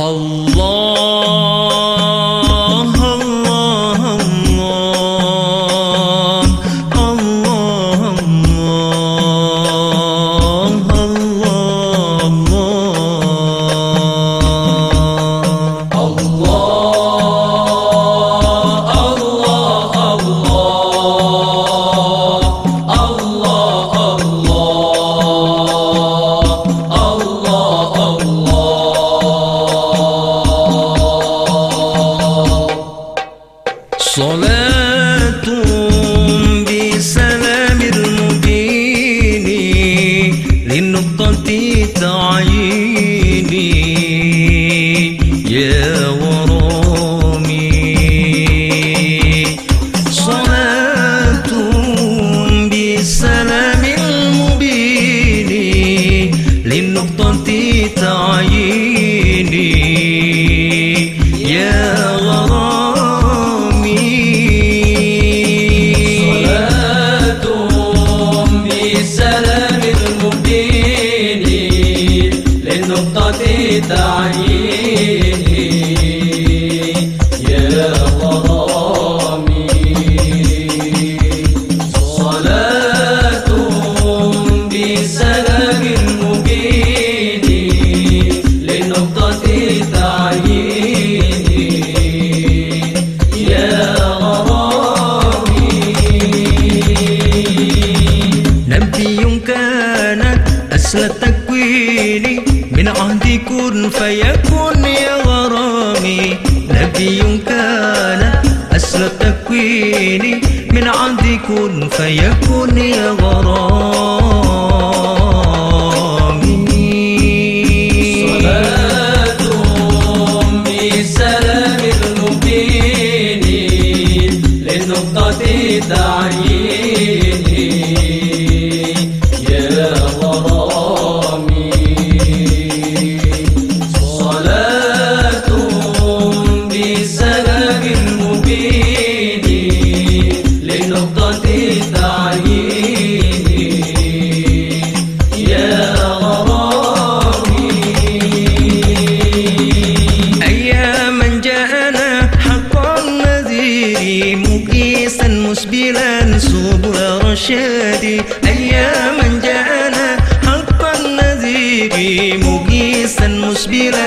Allah التكوين من عهد كن فيكون يا غرامي نبي كان أصل التكوين. من عهد كن فيكون يا غرامي الرشاد أياما جاءنا حق النذير. مقيسا مسبلا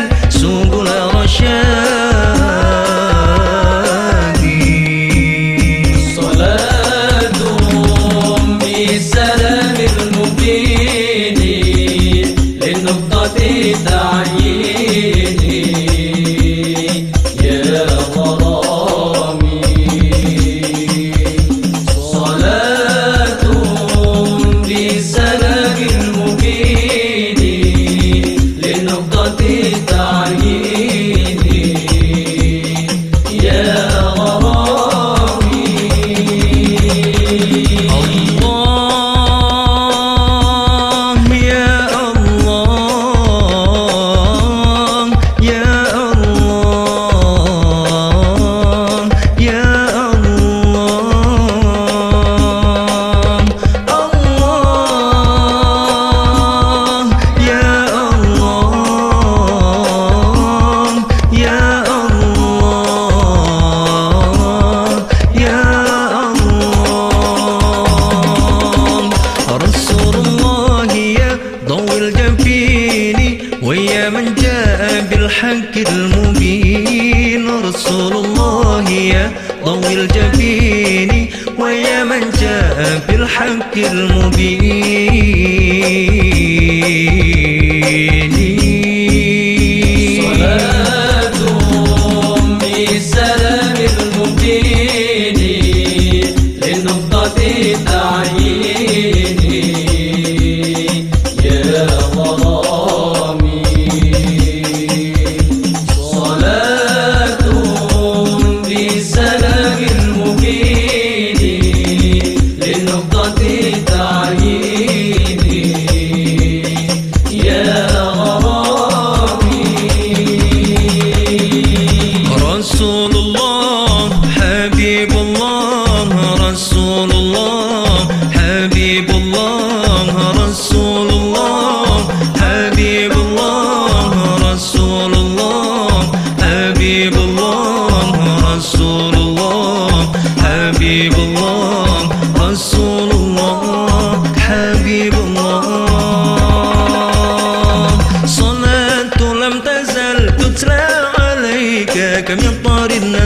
ضوء الجبين ويا من جاء بالحق المبين.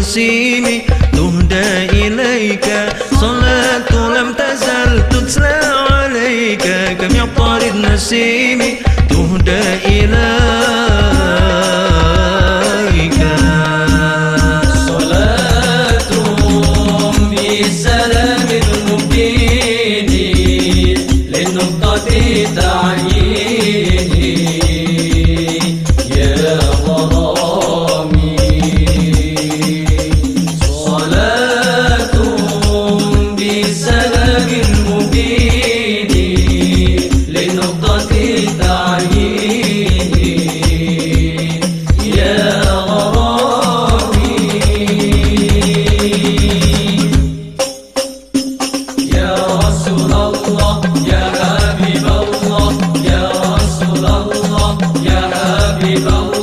تنسيني تهدى إليك صلاة لم تزل تتلى عليك كم يطار النسيم تهدى إليك صلاة بسلام المبين للنقطة تعالى You know.